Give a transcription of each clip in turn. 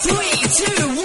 Three, two, one.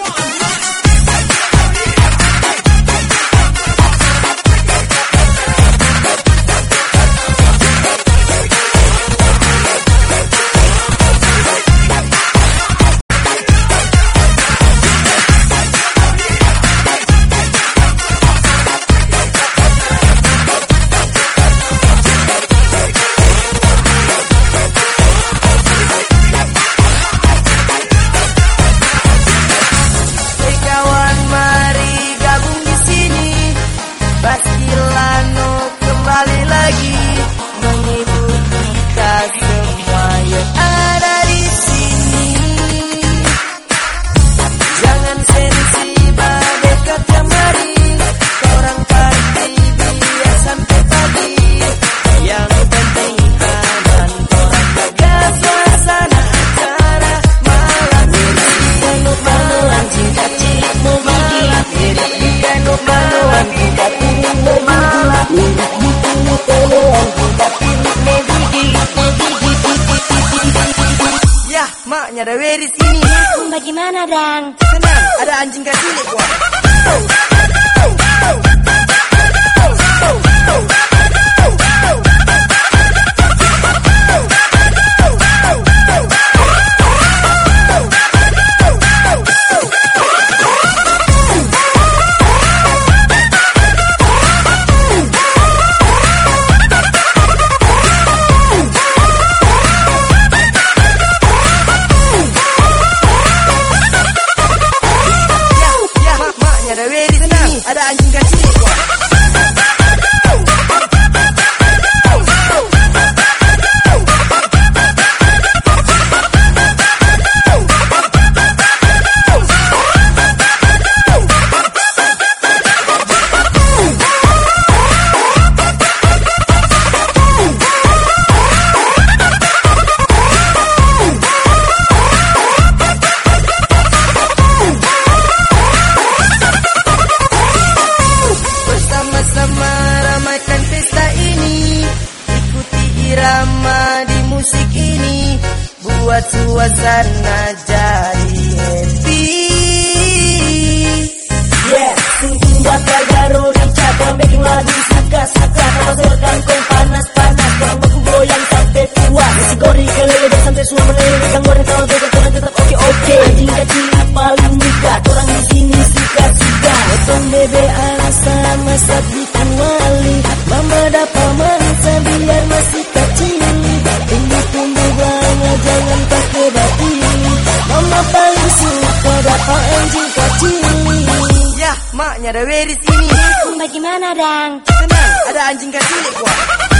Ada Weris ini. Bagaimana, Dang? Senang, ada anjing kecil kok. Buat suasana jadi happy. Yeah, singking buat gagaro Dicatat making lagi suka-suka Masukkan kong panas-panas Kurang baku goyang sampai tua. Si gori kelele dan sampai semua meleleh Kang goreng kalau bebek kurang tetap oke-oke Anjing kecil paling muka Kurang di sini suka-suka. Potong bebe alasan masa di wali Mama dapat jangan pakai batin Mama paling suka dapat anjing kecil Ya, maknya ada Weris ini. Bagaimana, Dang? Senang, ada anjing kecil kok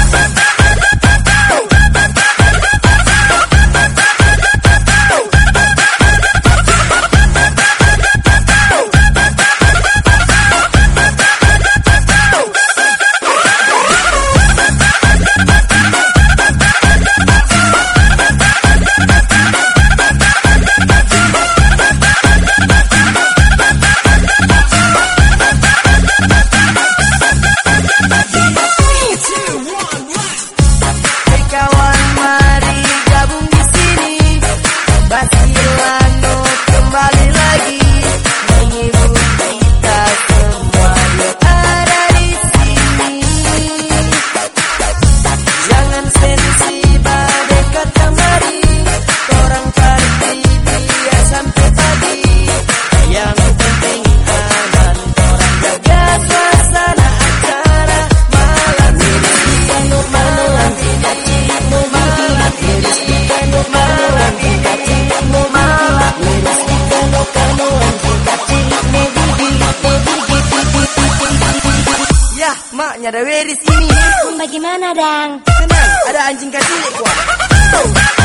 anjingnya ada Weris ini. Bagaimana, Dang? Senang, ada anjing kasih gua.